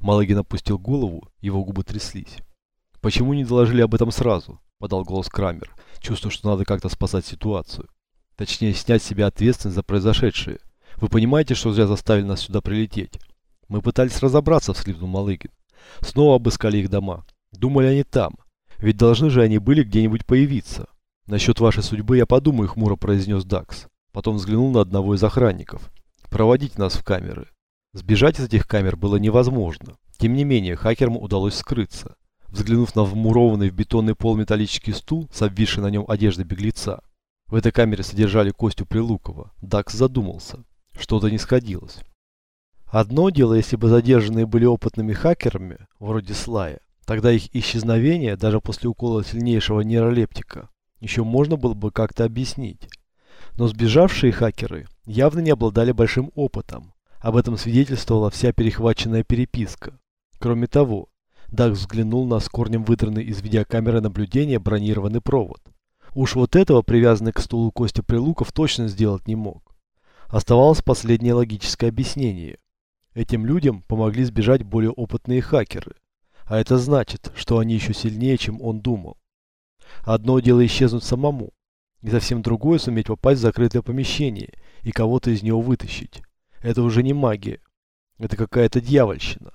Малыгин опустил голову, его губы тряслись. «Почему не доложили об этом сразу?» – подал голос Крамер, чувствуя, что надо как-то спасать ситуацию. Точнее, снять с себя ответственность за произошедшее. Вы понимаете, что зря заставили нас сюда прилететь? Мы пытались разобраться, всхлипнул Малыгин. Снова обыскали их дома. Думали они там. Ведь должны же они были где-нибудь появиться. Насчет вашей судьбы я подумаю, хмуро произнес Дакс. Потом взглянул на одного из охранников. Проводите нас в камеры. Сбежать из этих камер было невозможно. Тем не менее, хакерам удалось скрыться. Взглянув на вмурованный в бетонный пол металлический стул с обвисшей на нем одеждой беглеца, в этой камере содержали Костю Прилукова. Дакс задумался. Что-то не сходилось. Одно дело, если бы задержанные были опытными хакерами, вроде Слая, тогда их исчезновение, даже после укола сильнейшего нейролептика, еще можно было бы как-то объяснить. Но сбежавшие хакеры явно не обладали большим опытом. Об этом свидетельствовала вся перехваченная переписка. Кроме того, Дакс взглянул на с корнем выдранный из видеокамеры наблюдения бронированный провод. Уж вот этого, привязанный к стулу Костя Прилуков, точно сделать не мог. Оставалось последнее логическое объяснение. Этим людям помогли сбежать более опытные хакеры. А это значит, что они еще сильнее, чем он думал. Одно дело исчезнуть самому, и совсем другое суметь попасть в закрытое помещение и кого-то из него вытащить. Это уже не магия. Это какая-то дьявольщина.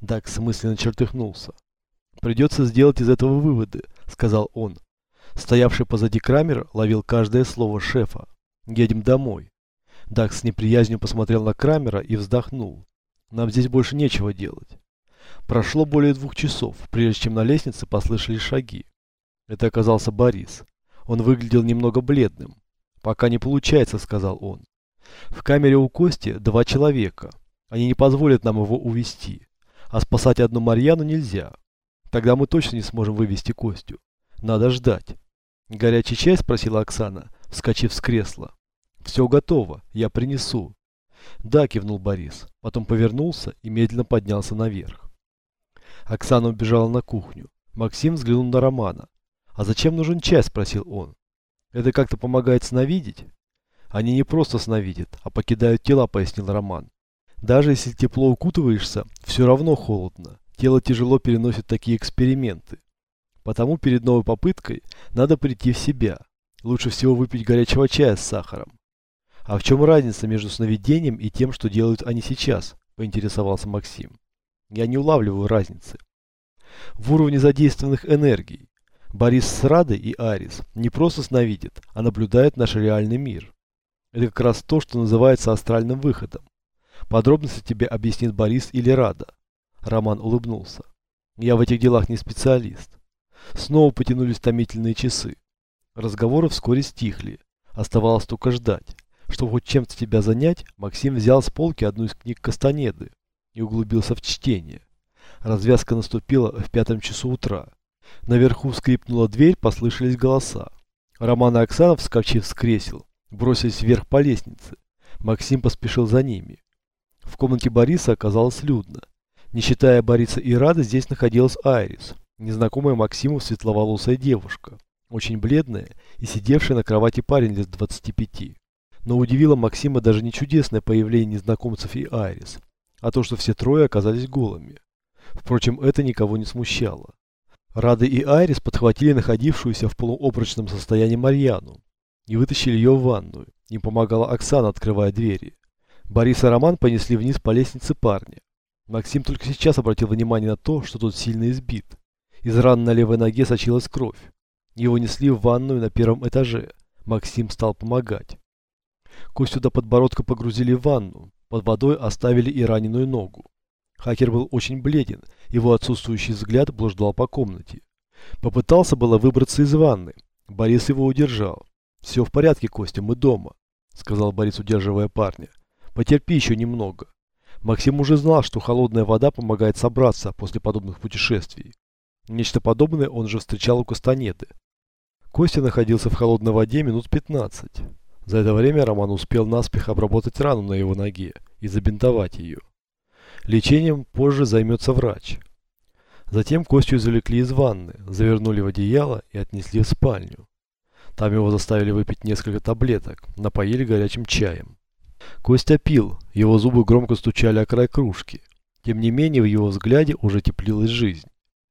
Дакс мысленно чертыхнулся. «Придется сделать из этого выводы», — сказал он. Стоявший позади Крамер ловил каждое слово шефа. «Едем домой». Дакс с неприязнью посмотрел на Крамера и вздохнул. «Нам здесь больше нечего делать». Прошло более двух часов, прежде чем на лестнице послышались шаги. Это оказался Борис. Он выглядел немного бледным. «Пока не получается», — сказал он. «В камере у Кости два человека. Они не позволят нам его увести. А спасать одну Марьяну нельзя. Тогда мы точно не сможем вывести Костю. Надо ждать». «Горячий чай?» – спросила Оксана, вскочив с кресла. «Все готово, я принесу». «Да», – кивнул Борис, потом повернулся и медленно поднялся наверх. Оксана убежала на кухню. Максим взглянул на Романа. «А зачем нужен чай?» – спросил он. «Это как-то помогает сновидеть?» «Они не просто сновидят, а покидают тела», – пояснил Роман. «Даже если тепло укутываешься, все равно холодно. Тело тяжело переносит такие эксперименты. Потому перед новой попыткой надо прийти в себя. Лучше всего выпить горячего чая с сахаром. А в чем разница между сновидением и тем, что делают они сейчас? Поинтересовался Максим. Я не улавливаю разницы. В уровне задействованных энергий. Борис с Радой и Арис не просто сновидят, а наблюдают наш реальный мир. Это как раз то, что называется астральным выходом. Подробности тебе объяснит Борис или Рада. Роман улыбнулся. Я в этих делах не специалист. Снова потянулись томительные часы. Разговоры вскоре стихли. Оставалось только ждать. Чтобы хоть чем-то тебя занять, Максим взял с полки одну из книг Кастанеды и углубился в чтение. Развязка наступила в пятом часу утра. Наверху скрипнула дверь, послышались голоса. Роман и Оксана, вскочив с кресел, бросились вверх по лестнице. Максим поспешил за ними. В комнате Бориса оказалось людно. Не считая Бориса и Рады, здесь находилась Айрис. Незнакомая Максиму светловолосая девушка, очень бледная и сидевшая на кровати парень лет 25. Но удивило Максима даже не чудесное появление незнакомцев и Айрис, а то, что все трое оказались голыми. Впрочем, это никого не смущало. Рады и Айрис подхватили находившуюся в полуобрачном состоянии Марьяну и вытащили ее в ванную. Им помогала Оксана, открывая двери. Борис и Роман понесли вниз по лестнице парня. Максим только сейчас обратил внимание на то, что тот сильно избит. Из ран на левой ноге сочилась кровь. Его несли в ванную на первом этаже. Максим стал помогать. Костю до подбородка погрузили в ванну. Под водой оставили и раненую ногу. Хакер был очень бледен, его отсутствующий взгляд блуждал по комнате. Попытался было выбраться из ванны. Борис его удержал. «Все в порядке, Костя, мы дома», — сказал Борис, удерживая парня. «Потерпи еще немного». Максим уже знал, что холодная вода помогает собраться после подобных путешествий. Нечто подобное он же встречал у Кастанеды. Костя находился в холодной воде минут 15. За это время Роман успел наспех обработать рану на его ноге и забинтовать ее. Лечением позже займется врач. Затем Костю извлекли из ванны, завернули в одеяло и отнесли в спальню. Там его заставили выпить несколько таблеток, напоили горячим чаем. Костя пил, его зубы громко стучали о край кружки. Тем не менее, в его взгляде уже теплилась жизнь.